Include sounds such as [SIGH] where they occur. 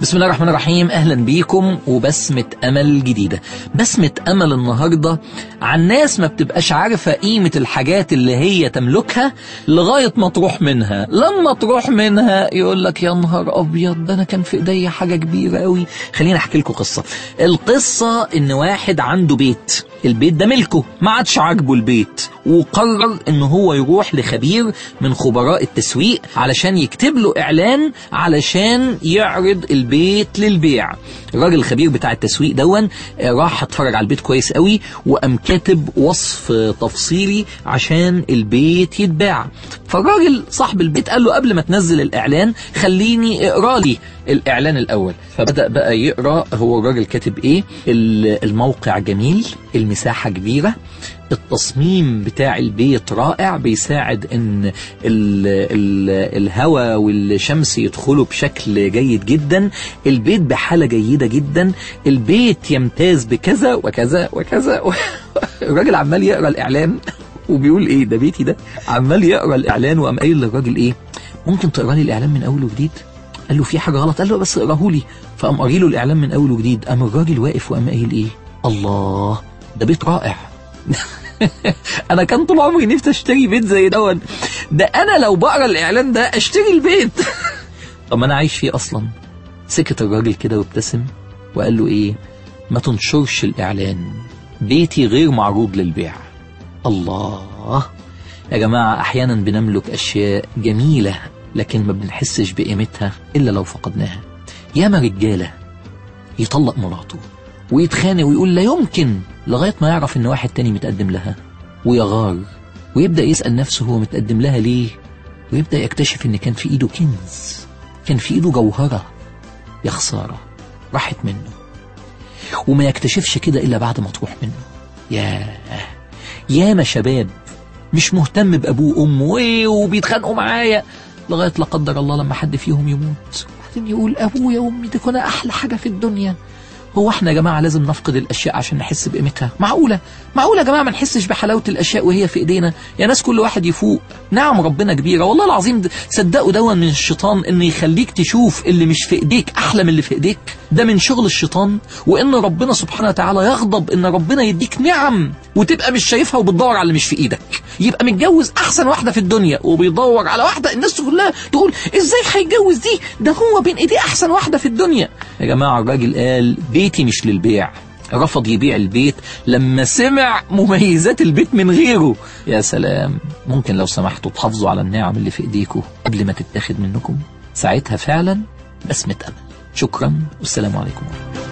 بسم الله الرحمن الرحيم. أهلا بيكم وبسمة أمل جديدة. بسمة أمل النهاردة عن ناس ما بتبقاش عارفة قيمة الحاجات اللي هي تملكها لغاية ما تروح منها. لما تروح منها يقول لك يا نهار أبيض ده أنا كان في إيديا حاجة كبيرة قوي خليني أحكي لكم قصة. القصة إن واحد عنده بيت. البيت ده ملكه ما عادش عاجبه البيت. وقرر إن هو يروح لخبير من خبراء التسويق علشان يكتب له إعلان علشان يعرض البيت للبيع. الراجل الخبير بتاع التسويق دون راح اتفرج على البيت كويس قوي وقام كاتب وصف تفصيلي عشان البيت يتباع. فالراجل صاحب البيت قال له قبل ما تنزل الإعلان خليني أقرأ لي الإعلان الأول. فبدأ بقى يقرأ هو الراجل كاتب إيه؟ الموقع جميل المساحة كبيرة التصميم بتاع البيت رائع بيساعد إن ال ال الهواء والشمس يدخلوا بشكل جيد جدا البيت بحالة جيدة جدا البيت يمتاز بكذا وكذا وكذا. [LAUGHS] الراجل عمال يقرأ الإعلان. وبيقول إيه؟ ده بيتي ده. عمال يقرأ الإعلان وقام قايل للراجل إيه؟ ممكن تقرأ لي الإعلان من أول وجديد؟ قال له في حاجة غلط؟ قال له بس اقرأه لي. فقام قاري له الإعلان من أول وجديد. قام الراجل واقف وقام قايل إيه؟ الله ده بيت رائع. [LAUGHS] أنا كان طول عمري نفسي أشتري بيت زي دون ده أنا لو بقرأ الإعلان ده أشتري البيت. [LAUGHS] طب ما أنا عايش فيه أصلا. سكت الراجل كده وابتسم وقال له إيه؟ ما تنشرش الإعلان. بيتي غير معروض للبيع. الله. يا جماعة أحيانا بنملك أشياء جميلة لكن ما بنحسش بقيمتها إلا لو فقدناها. ياما رجالة يطلق مراته ويتخانق ويقول لا يمكن لغاية ما يعرف إن واحد تاني متقدم لها ويغار ويبدأ يسأل نفسه هو متقدم لها ليه؟ ويبدأ يكتشف إن كان في إيده كنز كان في إيده جوهرة يا خسارة راحت منه. وما يكتشفش كده إلا بعد ما تروح منه. يا ياما شباب مش مهتم بأبوه وأمه وبيتخانقوا معايا. لغاية لا قدر الله لما حد فيهم يموت. وبعدين يقول أبويا وأمي دي كنا أحلى حاجة في الدنيا. هو إحنا يا جماعة لازم نفقد الأشياء عشان نحس بقيمتها. معقولة؟ معقولة يا جماعة ما نحسش بحلاوة الأشياء وهي في إيدينا؟ يا ناس كل واحد يفوق. نعم ربنا كبيرة. والله العظيم صدقوا دون من الشيطان إن يخليك تشوف اللي مش في إيديك أحلى من اللي في إيديك. ده من شغل الشيطان. وإن ربنا سبحانه وتعالى يغضب إن ربنا يديك نعم وتبقى مش شايفها وبتدور على اللي مش في إيدك. يبقى متجوز أحسن واحدة في الدنيا وبيدور على واحدة الناس كلها تقول إزاي هيتجوز دي؟ ده هو بين إيديه أحسن واحدة في الدنيا. يا جماعة الراجل قال بيتي مش للبيع. رفض يبيع البيت لما سمع مميزات البيت من غيره. يا سلام. ممكن لو سمحتوا تحافظوا على النعم اللي في ايديكم قبل ما تتاخد منكم. ساعتها فعلا بسمة أمل. شكرا والسلام عليكم ورحمة الله.